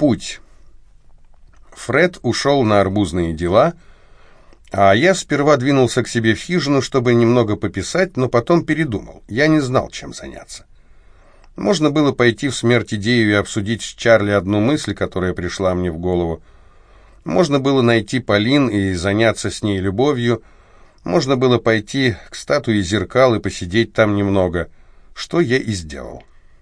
путь. Фред ушел на арбузные дела, а я сперва двинулся к себе в хижину, чтобы немного пописать, но потом передумал. Я не знал, чем заняться. Можно было пойти в смерть идею и обсудить с Чарли одну мысль, которая пришла мне в голову. Можно было найти Полин и заняться с ней любовью. Можно было пойти к статуе зеркал и посидеть там немного, что я и сделал.